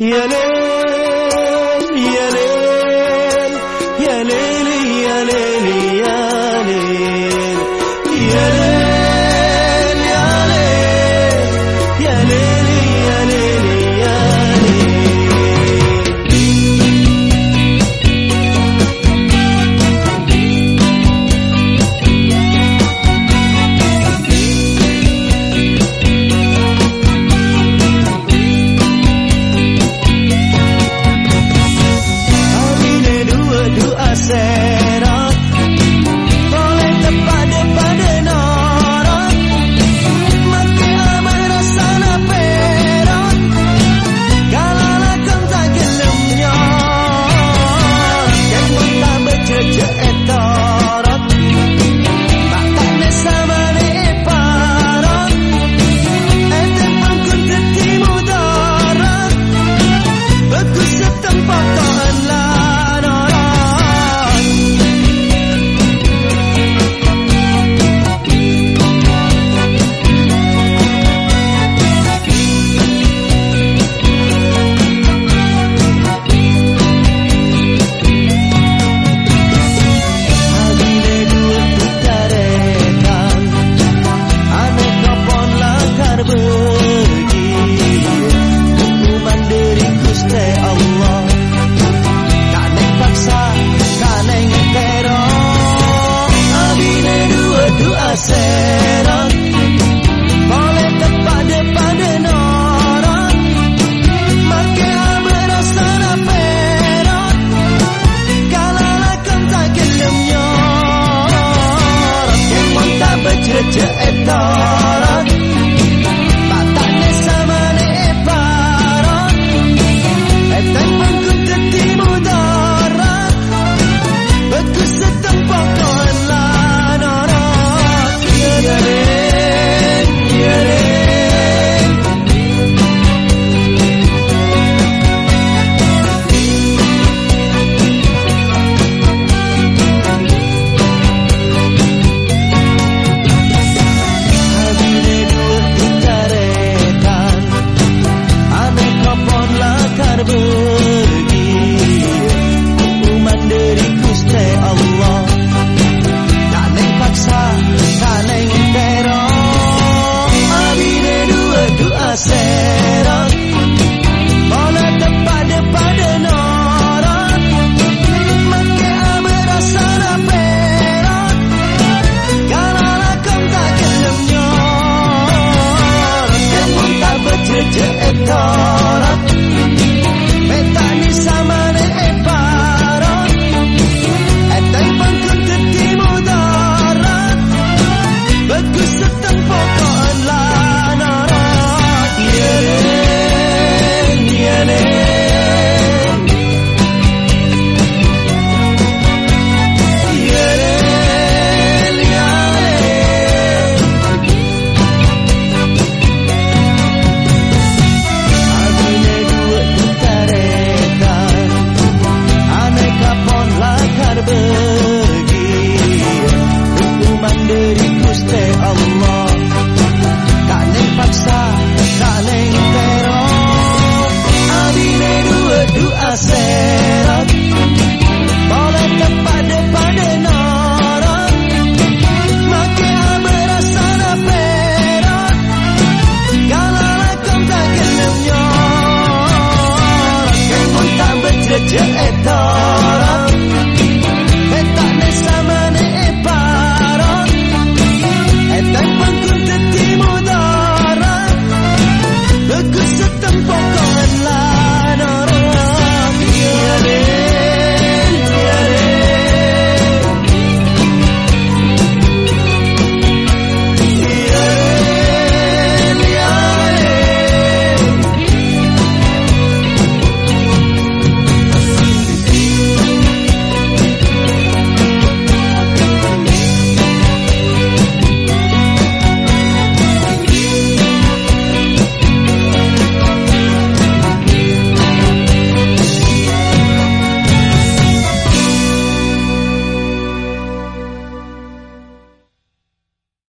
Yeah. Gece etar